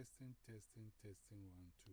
Testing, testing, testing, one, two.